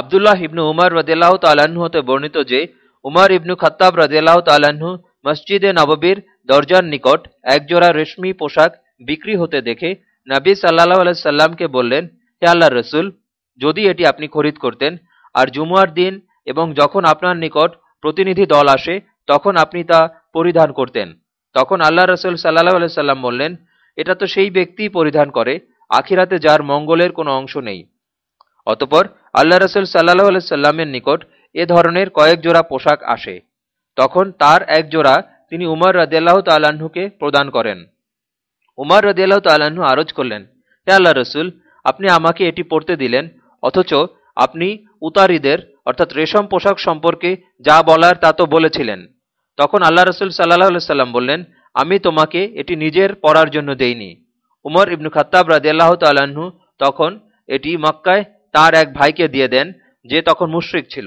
আবদুল্লাহ ইবনু উমর রদিয়াল্লাহ তাল্লাহ্ন হতে বর্ণিত যে, উমর ইবনু খত্তাব রদিয়াল্লাহ তাল্লাহ্ন মসজিদে নববীর দরজার নিকট একজোড়া রেশমি পোশাক বিক্রি হতে দেখে নবী সাল্লাহ আলাইসাল্লামকে বললেন, হে আল্লাহ রসুল, যদি এটি আপনি খরিদ করতেন আর জুমুয়ার দিন এবং যখন আপনার নিকট প্রতিনিধি দল আসে, তখন আপনি তা পরিধান করতেন। তখন আল্লাহ রসুল সাল্লাহ সাল্লাম বললেন, এটা তো সেই ব্যক্তি পরিধান করে, আখিরাতে যার মঙ্গলের কোনো অংশ নেই। অতপর আল্লাহ রসুল সাল্লাহ সাল্লামের নিকট এ ধরনের কয়েক জোড়া পোশাক আসে। তখন তার এক জোড়া তিনি উমর রদিয়াল্লাহ তাল্লাহ্নকে প্রদান করেন। উমর রদিয়াল্লাহ তাল্লাহ্ন আরজ করলেন, হে আল্লাহ রসুল, আপনি আমাকে এটি পড়তে দিলেন, অথচ আপনি উতারিদের, অর্থাৎ রেশম পোশাক সম্পর্কে যা বলার তা তো বলেছিলেন। তখন আল্লাহ রসুল সাল্লাহ সাল্লাম বললেন, আমি তোমাকে এটি নিজের পড়ার জন্য দেইনি। উমর ইবনু খাত্তাব রাজিয়াল্লাহ তাল্লাহ্ন তখন এটি মক্কায় তার এক ভাইকে দিয়ে দেন যে তখন মুশ্রিক ছিল।